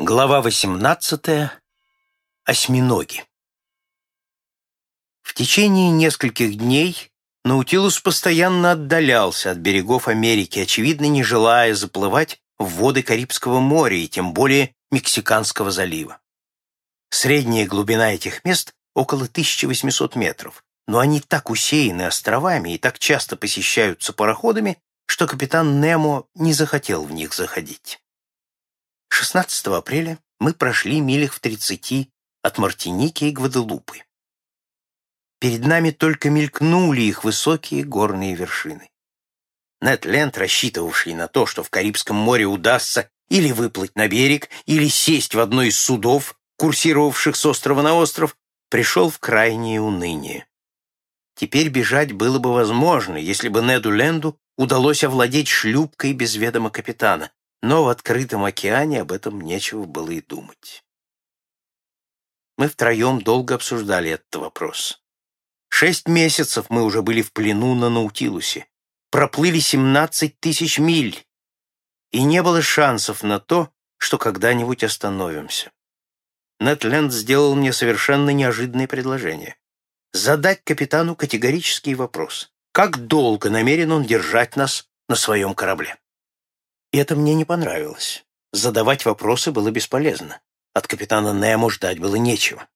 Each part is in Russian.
Глава 18. Осьминоги. В течение нескольких дней Наутилус постоянно отдалялся от берегов Америки, очевидно, не желая заплывать в воды Карибского моря и тем более Мексиканского залива. Средняя глубина этих мест около 1800 метров, но они так усеяны островами и так часто посещаются пароходами, что капитан Немо не захотел в них заходить. 16 апреля мы прошли милях в 30 от Мартиники и Гваделупы. Перед нами только мелькнули их высокие горные вершины. Нед Ленд, рассчитывавший на то, что в Карибском море удастся или выплыть на берег, или сесть в одно из судов, курсировавших с острова на остров, пришел в крайнее уныние. Теперь бежать было бы возможно, если бы Неду Ленду удалось овладеть шлюпкой без ведома капитана, но в открытом океане об этом нечего было и думать. Мы втроем долго обсуждали этот вопрос. Шесть месяцев мы уже были в плену на Наутилусе, проплыли 17 тысяч миль, и не было шансов на то, что когда-нибудь остановимся. Нетленд сделал мне совершенно неожиданное предложение. Задать капитану категорический вопрос. Как долго намерен он держать нас на своем корабле? Это мне не понравилось. Задавать вопросы было бесполезно. От капитана Немо ждать было нечего.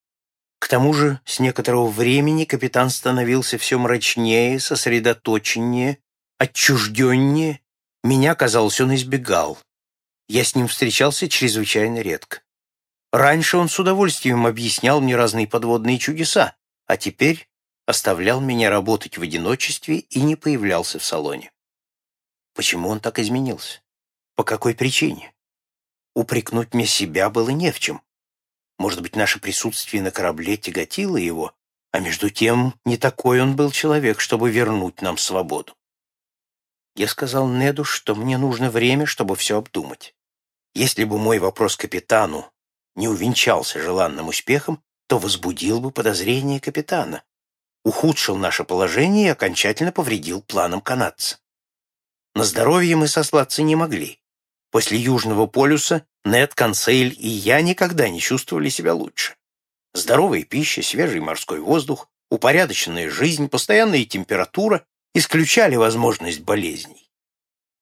К тому же, с некоторого времени капитан становился все мрачнее, сосредоточеннее, отчужденнее. Меня, казалось, он избегал. Я с ним встречался чрезвычайно редко. Раньше он с удовольствием объяснял мне разные подводные чудеса, а теперь оставлял меня работать в одиночестве и не появлялся в салоне. Почему он так изменился? По какой причине? Упрекнуть мне себя было не в чем. Может быть, наше присутствие на корабле тяготило его, а между тем не такой он был человек, чтобы вернуть нам свободу. Я сказал Неду, что мне нужно время, чтобы все обдумать. Если бы мой вопрос капитану не увенчался желанным успехом, то возбудил бы подозрение капитана, ухудшил наше положение и окончательно повредил планам канадца. На здоровье мы сослаться не могли. После Южного полюса Нед, Консейль и я никогда не чувствовали себя лучше. Здоровая пища, свежий морской воздух, упорядоченная жизнь, постоянная температура исключали возможность болезней.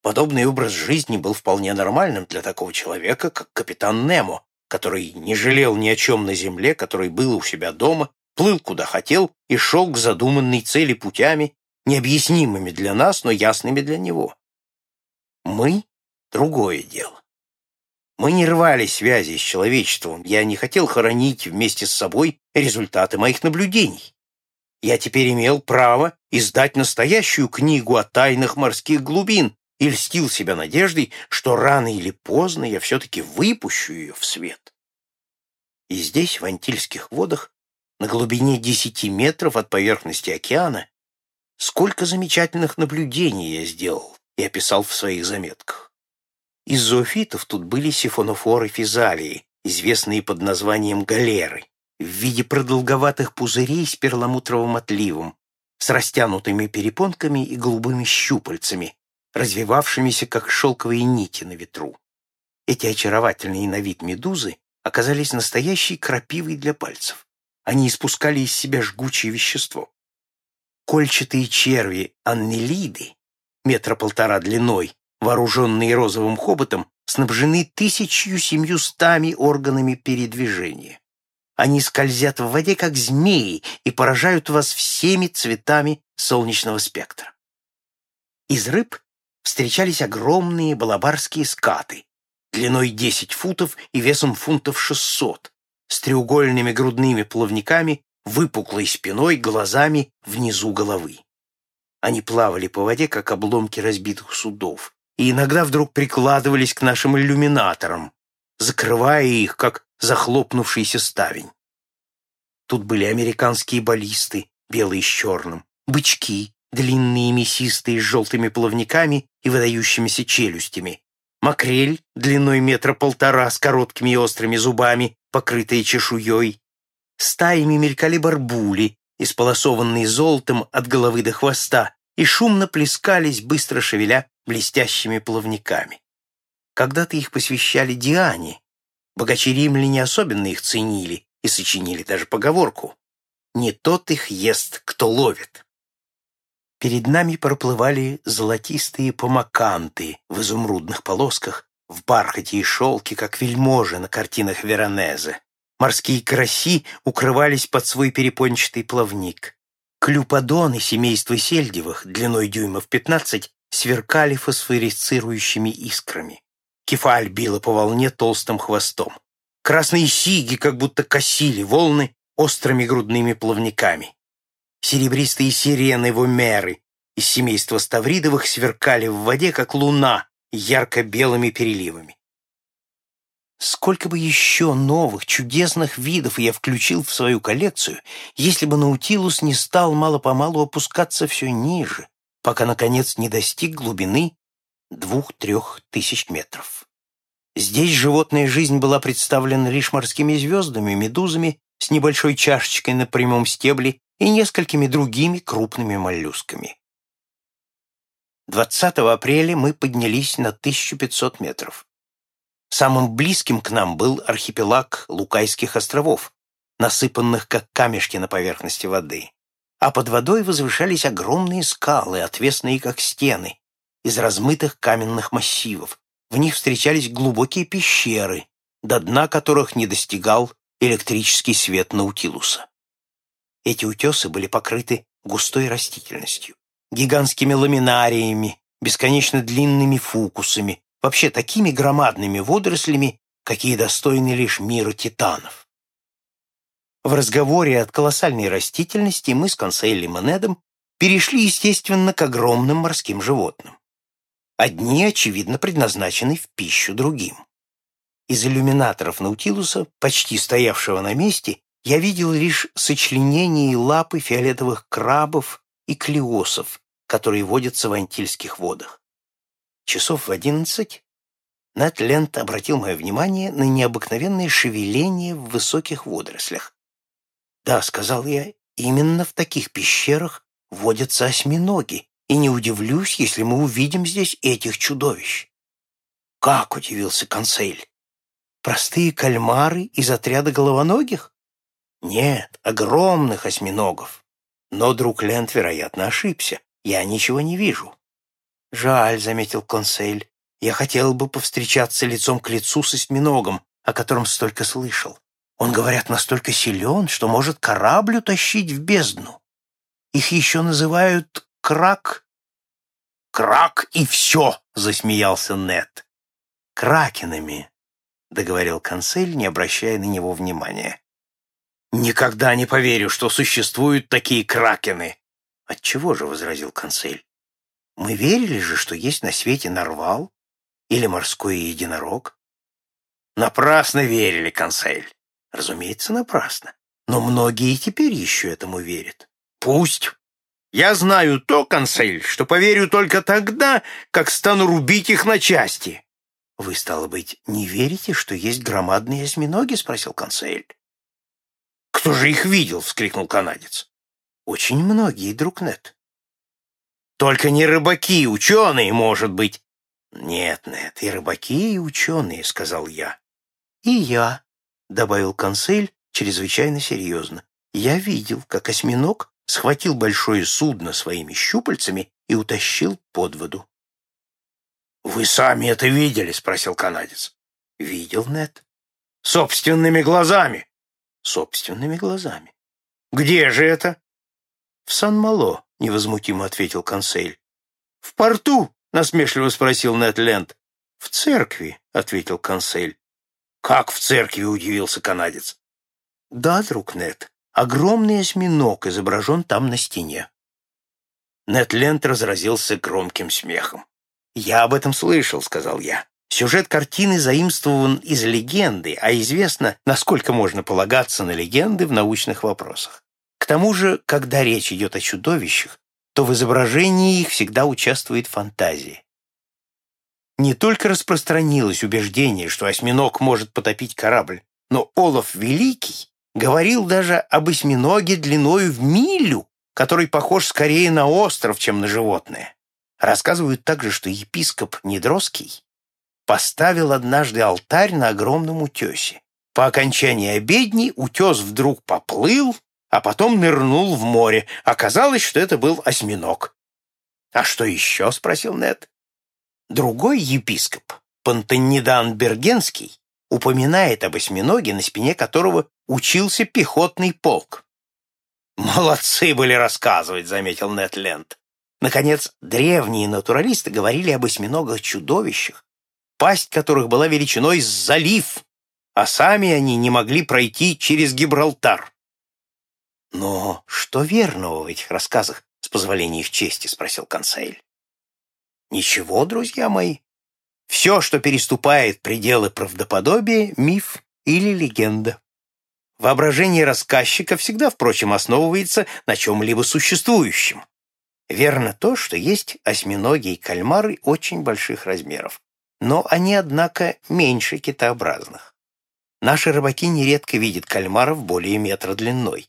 Подобный образ жизни был вполне нормальным для такого человека, как капитан Немо, который не жалел ни о чем на земле, который был у себя дома, плыл куда хотел и шел к задуманной цели путями, необъяснимыми для нас, но ясными для него. Мы другое дело. Мы не рвали связи с человечеством, я не хотел хоронить вместе с собой результаты моих наблюдений. Я теперь имел право издать настоящую книгу о тайнах морских глубин и льстил себя надеждой, что рано или поздно я все-таки выпущу ее в свет. И здесь, в Антильских водах, на глубине десяти метров от поверхности океана, сколько замечательных наблюдений я сделал и описал в своих заметках. Из зоофитов тут были сифонофоры физалии, известные под названием галеры, в виде продолговатых пузырей с перламутровым отливом, с растянутыми перепонками и голубыми щупальцами, развивавшимися как шелковые нити на ветру. Эти очаровательные на вид медузы оказались настоящей крапивой для пальцев. Они испускали из себя жгучее вещество. Кольчатые черви аннелиды, метра полтора длиной, вооруженные розовым хоботом, снабжены тысячью семьюстами органами передвижения. Они скользят в воде, как змеи, и поражают вас всеми цветами солнечного спектра. Из рыб встречались огромные балабарские скаты, длиной 10 футов и весом фунтов 600, с треугольными грудными плавниками, выпуклой спиной, глазами внизу головы. Они плавали по воде, как обломки разбитых судов, и иногда вдруг прикладывались к нашим иллюминаторам, закрывая их, как захлопнувшийся ставень. Тут были американские баллисты, белые с черным, бычки, длинные мясистые с желтыми плавниками и выдающимися челюстями, макрель длиной метра полтора с короткими и острыми зубами, покрытые чешуей. Стаями мелькали барбули, исполосованные золотом от головы до хвоста, и шумно плескались, быстро шевеля блестящими плавниками. Когда-то их посвящали Диане, Богачи римляне особенно их ценили и сочинили даже поговорку «Не тот их ест, кто ловит». Перед нами проплывали золотистые помаканты в изумрудных полосках, в бархате и шелке, как вельможи на картинах Веронезе. Морские караси укрывались под свой перепончатый плавник. Клюподоны семейства сельдевых, длиной дюймов 15, сверкали фосфорицирующими искрами. Кефаль била по волне толстым хвостом. Красные сиги как будто косили волны острыми грудными плавниками. Серебристые сирены вумеры из семейства ставридовых сверкали в воде, как луна, ярко-белыми переливами. Сколько бы еще новых, чудесных видов я включил в свою коллекцию, если бы Наутилус не стал мало-помалу опускаться все ниже, пока, наконец, не достиг глубины двух-трех тысяч метров. Здесь животная жизнь была представлена лишь морскими звездами, медузами с небольшой чашечкой на прямом стебле и несколькими другими крупными моллюсками. 20 апреля мы поднялись на 1500 метров. Самым близким к нам был архипелаг Лукайских островов, насыпанных как камешки на поверхности воды. А под водой возвышались огромные скалы, отвесные как стены, из размытых каменных массивов. В них встречались глубокие пещеры, до дна которых не достигал электрический свет Наутилуса. Эти утесы были покрыты густой растительностью, гигантскими ламинариями, бесконечно длинными фукусами, вообще такими громадными водорослями, какие достойны лишь мира титанов. В разговоре от колоссальной растительности мы с Консейли Монедом перешли, естественно, к огромным морским животным. Одни, очевидно, предназначены в пищу другим. Из иллюминаторов Наутилуса, почти стоявшего на месте, я видел лишь сочленения и лапы фиолетовых крабов и клеосов, которые водятся в антильских водах. Часов в одиннадцать Нат Лент обратил мое внимание на необыкновенное шевеление в высоких водорослях. «Да», — сказал я, — «именно в таких пещерах водятся осьминоги, и не удивлюсь, если мы увидим здесь этих чудовищ». «Как?» — удивился консель. «Простые кальмары из отряда головоногих?» «Нет, огромных осьминогов. Но друг Лент, вероятно, ошибся. Я ничего не вижу. «Жаль», — заметил консель. «Я хотел бы повстречаться лицом к лицу с осьминогом, о котором столько слышал. Он, говорят, настолько силен, что может корабль утащить в бездну. Их еще называют крак...» «Крак и все!» — засмеялся Нет. «Кракенами», — договорил консель, не обращая на него внимания. «Никогда не поверю, что существуют такие кракены!» «Отчего же?» — возразил консель. Мы верили же, что есть на свете нарвал или морской единорог. Напрасно верили, консель. Разумеется, напрасно. Но многие и теперь еще этому верят. Пусть. Я знаю то, консель, что поверю только тогда, как стану рубить их на части. Вы, стало быть, не верите, что есть громадные осьминоги? Спросил консель. Кто же их видел? Вскрикнул канадец. Очень многие, друг Нет. Только не рыбаки, ученые, может быть. Нет, нет, и рыбаки, и ученые, сказал я. И я, добавил консель чрезвычайно серьезно. Я видел, как осьминог схватил большое судно своими щупальцами и утащил под воду. «Вы сами это видели?» — спросил канадец. «Видел, Нет. «Собственными глазами?» «Собственными глазами». «Где же это?» «В Сан-Мало», — невозмутимо ответил консель. «В порту?» — насмешливо спросил Нед Ленд. «В церкви», — ответил консель. «Как в церкви?» — удивился канадец. «Да, друг Нед, огромный осьминог изображен там на стене». Нед Ленд разразился громким смехом. «Я об этом слышал», — сказал я. Сюжет картины заимствован из легенды, а известно, насколько можно полагаться на легенды в научных вопросах тому же, когда речь идет о чудовищах, то в изображении их всегда участвует фантазия. Не только распространилось убеждение, что осьминог может потопить корабль, но Олаф Великий говорил даже об осьминоге длиною в милю, который похож скорее на остров, чем на животное. Рассказывают также, что епископ Недроский поставил однажды алтарь на огромном утесе. По окончании обедни утес вдруг поплыл, а потом нырнул в море. Оказалось, что это был осьминог. «А что еще?» — спросил Нед. Другой епископ, Пантонидан Бергенский, упоминает об осьминоге, на спине которого учился пехотный полк. «Молодцы были рассказывать», — заметил Нед Ленд. Наконец, древние натуралисты говорили об осьминогах-чудовищах, пасть которых была величиной с залив, а сами они не могли пройти через Гибралтар. «Но что верного в этих рассказах, с позволения их чести?» — спросил консель. «Ничего, друзья мои. Все, что переступает пределы правдоподобия, миф или легенда. Воображение рассказчика всегда, впрочем, основывается на чем-либо существующем. Верно то, что есть осьминоги и кальмары очень больших размеров, но они, однако, меньше китообразных. Наши рыбаки нередко видят кальмаров более метра длиной.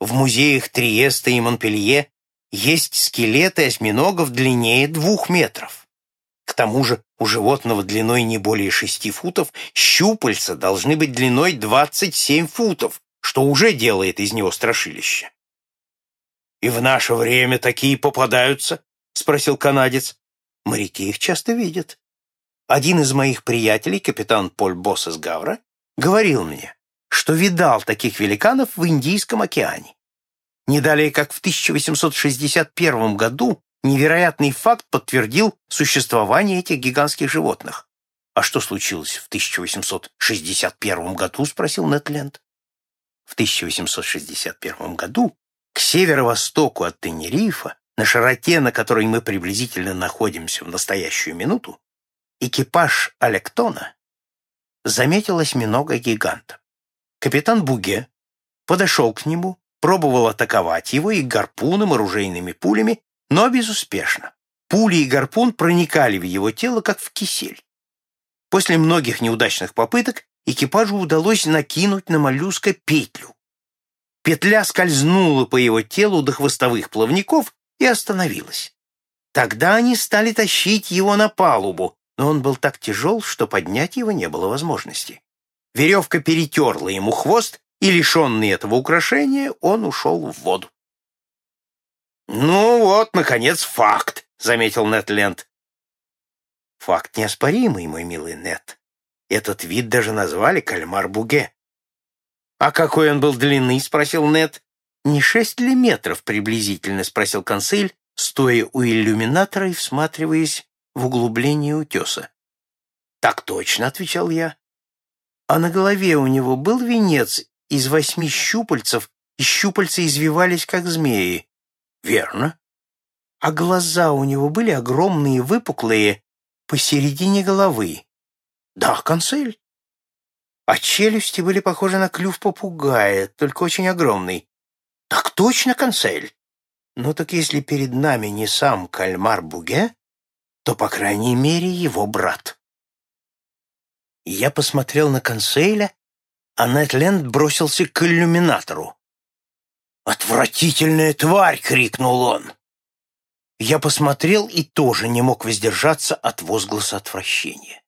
В музеях Триеста и Монпелье есть скелеты осьминогов длиннее двух метров. К тому же у животного длиной не более шести футов щупальца должны быть длиной 27 футов, что уже делает из него страшилище. «И в наше время такие попадаются?» — спросил канадец. «Моряки их часто видят. Один из моих приятелей, капитан Поль Босс из Гавра, говорил мне, что видал таких великанов в Индийском океане. Не далее, как в 1861 году невероятный факт подтвердил существование этих гигантских животных. «А что случилось в 1861 году?» — спросил Нетленд. В 1861 году к северо-востоку от Тенерифа, на широте, на которой мы приблизительно находимся в настоящую минуту, экипаж Алектона заметил осьминога гиганта. Капитан Буге подошел к нему, пробовал атаковать его и гарпуном, оружейными пулями, но безуспешно. Пули и гарпун проникали в его тело, как в кисель. После многих неудачных попыток экипажу удалось накинуть на моллюска петлю. Петля скользнула по его телу до хвостовых плавников и остановилась. Тогда они стали тащить его на палубу, но он был так тяжел, что поднять его не было возможности. Веревка перетерла ему хвост, и, лишенный этого украшения, он ушел в воду. «Ну вот, наконец, факт», — заметил Нед Ленд. «Факт неоспоримый, мой милый Нед. Этот вид даже назвали кальмар-буге». «А какой он был длины?» — спросил Нед. «Не шесть ли метров приблизительно?» — спросил консель, стоя у иллюминатора и всматриваясь в углубление утеса. «Так точно», — отвечал я. «А на голове у него был венец из восьми щупальцев, и щупальца извивались, как змеи». «Верно». «А глаза у него были огромные, выпуклые, посередине головы». «Да, консель». «А челюсти были похожи на клюв попугая, только очень огромный». «Так точно, консель». «Ну так если перед нами не сам кальмар Буге, то, по крайней мере, его брат. Я посмотрел на консейля, а Нэтленд бросился к иллюминатору. «Отвратительная тварь!» — крикнул он. Я посмотрел и тоже не мог воздержаться от возгласа отвращения.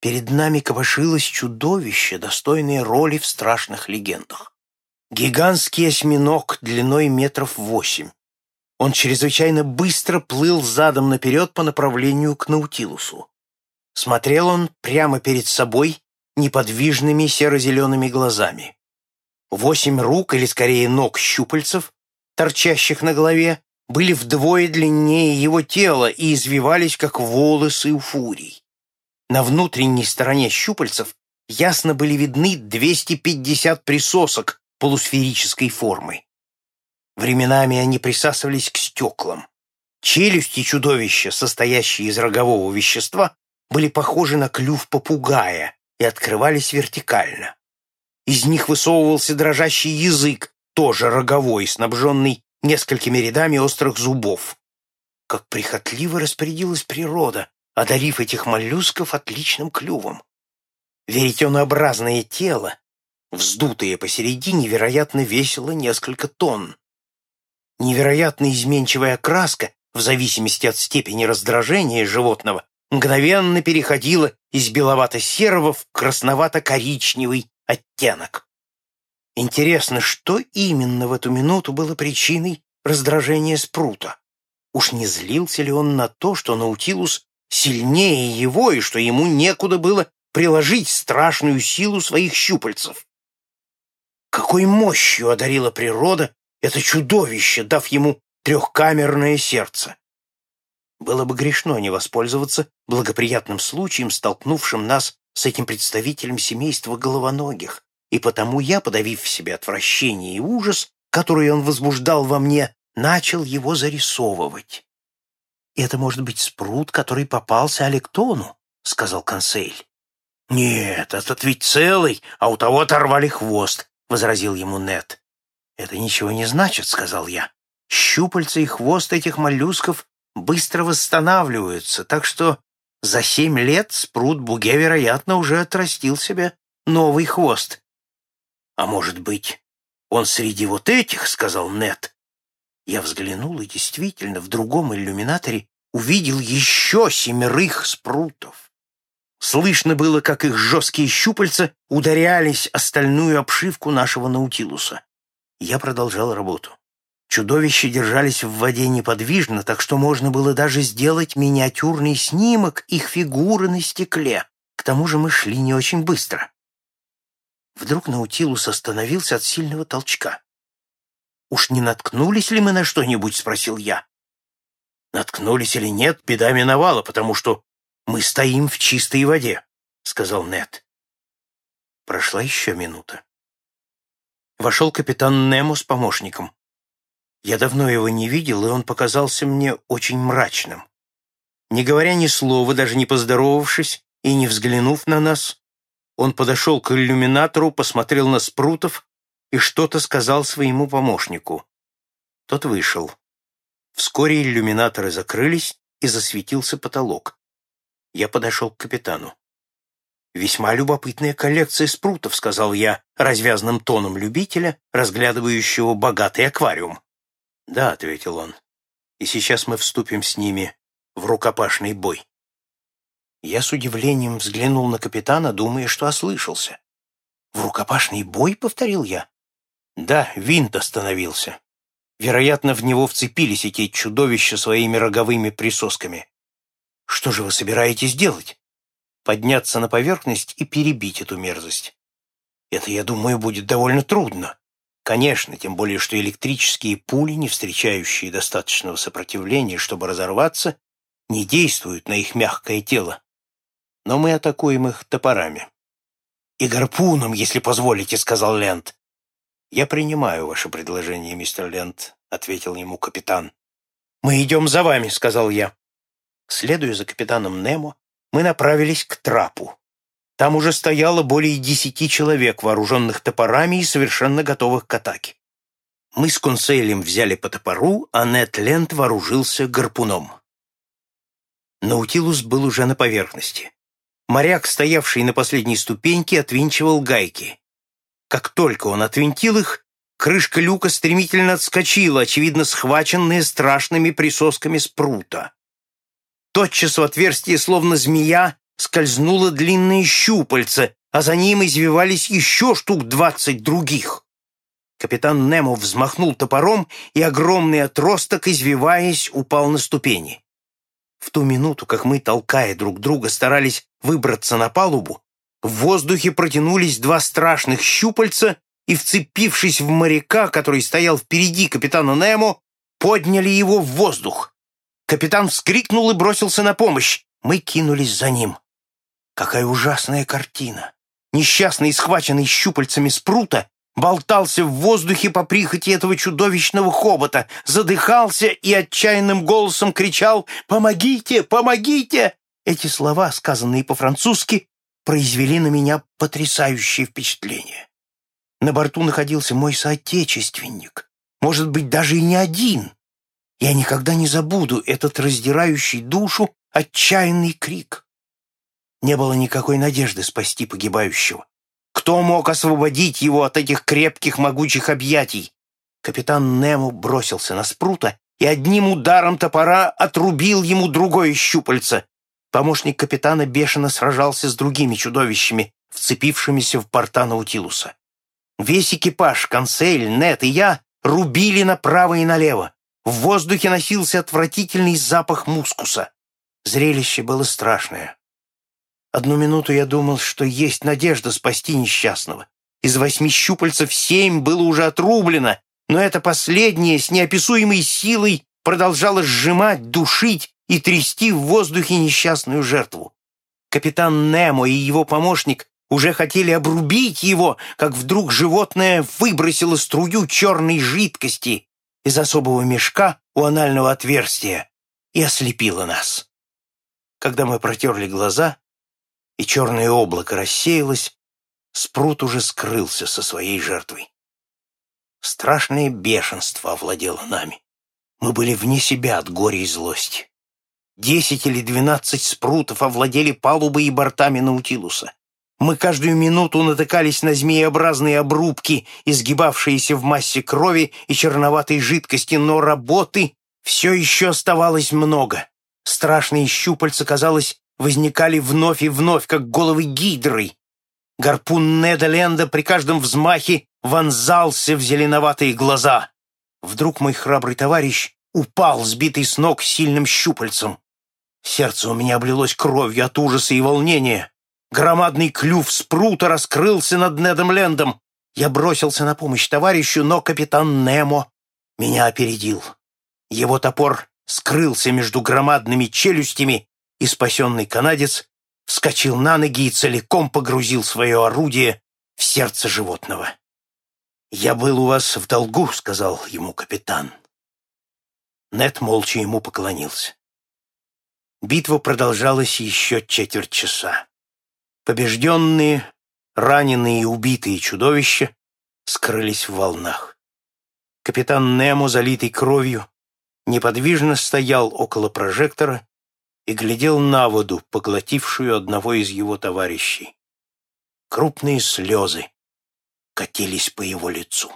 Перед нами копошилось чудовище, достойное роли в страшных легендах. Гигантский осьминог длиной метров восемь, он чрезвычайно быстро плыл задом наперед по направлению к Наутилусу. Смотрел он прямо перед собой неподвижными серо-зелеными глазами. Восемь рук, или скорее ног щупальцев, торчащих на голове, были вдвое длиннее его тела и извивались, как волосы у фурий. На внутренней стороне щупальцев ясно были видны 250 присосок полусферической формы. Временами они присасывались к стеклам. Челюсти чудовища, состоящие из рогового вещества, были похожи на клюв попугая и открывались вертикально. Из них высовывался дрожащий язык, тоже роговой, снабженный несколькими рядами острых зубов. Как прихотливо распорядилась природа, одарив этих моллюсков отличным клювом. Веретенообразное тело, вздутое посередине, вероятно, весило несколько тонн. Невероятно изменчивая краска, в зависимости от степени раздражения животного, мгновенно переходило из беловато-серого в красновато-коричневый оттенок. Интересно, что именно в эту минуту было причиной раздражения Спрута? Уж не злился ли он на то, что Наутилус сильнее его и что ему некуда было приложить страшную силу своих щупальцев? Какой мощью одарила природа это чудовище, дав ему трехкамерное сердце? Было бы грешно не воспользоваться благоприятным случаем, столкнувшим нас с этим представителем семейства головоногих, и потому я, подавив в себе отвращение и ужас, который он возбуждал во мне, начал его зарисовывать. «Это может быть спрут, который попался Алектону», — сказал консель. «Нет, этот ведь целый, а у того оторвали хвост», — возразил ему Нет. «Это ничего не значит», — сказал я. «Щупальца и хвост этих моллюсков быстро восстанавливаются, так что за семь лет спрут Буге, вероятно, уже отрастил себе новый хвост. «А может быть, он среди вот этих?» — сказал Нет. Я взглянул и действительно в другом иллюминаторе увидел еще семерых спрутов. Слышно было, как их жесткие щупальца ударялись о стальную обшивку нашего Наутилуса. Я продолжал работу. Чудовища держались в воде неподвижно, так что можно было даже сделать миниатюрный снимок их фигуры на стекле. К тому же мы шли не очень быстро. Вдруг Наутилус остановился от сильного толчка. «Уж не наткнулись ли мы на что-нибудь?» — спросил я. «Наткнулись или нет, беда миновала, потому что мы стоим в чистой воде», — сказал Нед. Прошла еще минута. Вошел капитан Немо с помощником. Я давно его не видел, и он показался мне очень мрачным. Не говоря ни слова, даже не поздоровавшись и не взглянув на нас, он подошел к иллюминатору, посмотрел на Спрутов и что-то сказал своему помощнику. Тот вышел. Вскоре иллюминаторы закрылись, и засветился потолок. Я подошел к капитану. «Весьма любопытная коллекция спрутов», — сказал я развязным тоном любителя, разглядывающего богатый аквариум. «Да», — ответил он, — «и сейчас мы вступим с ними в рукопашный бой». Я с удивлением взглянул на капитана, думая, что ослышался. «В рукопашный бой?» — повторил я. «Да, винт остановился. Вероятно, в него вцепились эти чудовища своими роговыми присосками. Что же вы собираетесь делать? Подняться на поверхность и перебить эту мерзость? Это, я думаю, будет довольно трудно. Конечно, тем более, что электрические пули, не встречающие достаточного сопротивления, чтобы разорваться, не действуют на их мягкое тело. Но мы атакуем их топорами. «И гарпуном, если позволите», — сказал Лент. «Я принимаю ваше предложение, мистер Лент», — ответил ему капитан. «Мы идем за вами», — сказал я. Следуя за капитаном Немо, мы направились к трапу. Там уже стояло более десяти человек, вооруженных топорами и совершенно готовых к атаке. Мы с консейлем взяли по топору, а Нет Лент вооружился гарпуном. Наутилус был уже на поверхности. Моряк, стоявший на последней ступеньке, отвинчивал гайки. Как только он отвинтил их, крышка люка стремительно отскочила, очевидно, схваченная страшными присосками спрута. Тотчас в отверстие, словно змея, скользнуло длинное щупальце, а за ним извивались еще штук двадцать других. Капитан Немо взмахнул топором, и огромный отросток, извиваясь, упал на ступени. В ту минуту, как мы, толкая друг друга, старались выбраться на палубу, в воздухе протянулись два страшных щупальца и, вцепившись в моряка, который стоял впереди капитана Немо, подняли его в воздух. Капитан вскрикнул и бросился на помощь. Мы кинулись за ним. Какая ужасная картина! Несчастный, схваченный щупальцами спрута, болтался в воздухе по прихоти этого чудовищного хобота, задыхался и отчаянным голосом кричал «Помогите! Помогите!» Эти слова, сказанные по-французски, произвели на меня потрясающее впечатление. На борту находился мой соотечественник, может быть, даже и не один. Я никогда не забуду этот раздирающий душу отчаянный крик. Не было никакой надежды спасти погибающего. Кто мог освободить его от этих крепких могучих объятий? Капитан Немо бросился на спрута и одним ударом топора отрубил ему другое щупальце. Помощник капитана бешено сражался с другими чудовищами, вцепившимися в порта Наутилуса. Весь экипаж, консель, Нет и я рубили направо и налево. В воздухе носился отвратительный запах мускуса. Зрелище было страшное. Одну минуту я думал, что есть надежда спасти несчастного. Из восьми щупальцев семь было уже отрублено, но это последнее с неописуемой силой продолжало сжимать, душить и трясти в воздухе несчастную жертву. Капитан Немо и его помощник уже хотели обрубить его, как вдруг животное выбросило струю черной жидкости из особого мешка у анального отверстия и ослепило нас. Когда мы протерли глаза, и черное облако рассеялось, Спрут уже скрылся со своей жертвой. Страшное бешенство овладело нами. Мы были вне себя от горя и злости. Десять или двенадцать спрутов овладели палубой и бортами Наутилуса. Мы каждую минуту натыкались на змееобразные обрубки, изгибавшиеся в массе крови и черноватой жидкости, но работы все еще оставалось много. Страшные щупальца, казалось, возникали вновь и вновь, как головы гидры. Гарпун Неда Ленда при каждом взмахе вонзался в зеленоватые глаза. Вдруг мой храбрый товарищ упал, сбитый с ног сильным щупальцем. Сердце у меня облилось кровью от ужаса и волнения. Громадный клюв спрута раскрылся над Недом Лендом. Я бросился на помощь товарищу, но капитан Немо меня опередил. Его топор скрылся между громадными челюстями, и спасенный канадец вскочил на ноги и целиком погрузил свое орудие в сердце животного. «Я был у вас в долгу», — сказал ему капитан. Нет молча ему поклонился. Битва продолжалась еще четверть часа. Побежденные, раненые и убитые чудовища скрылись в волнах. Капитан Немо, залитый кровью, неподвижно стоял около прожектора и глядел на воду, поглотившую одного из его товарищей. Крупные слезы катились по его лицу.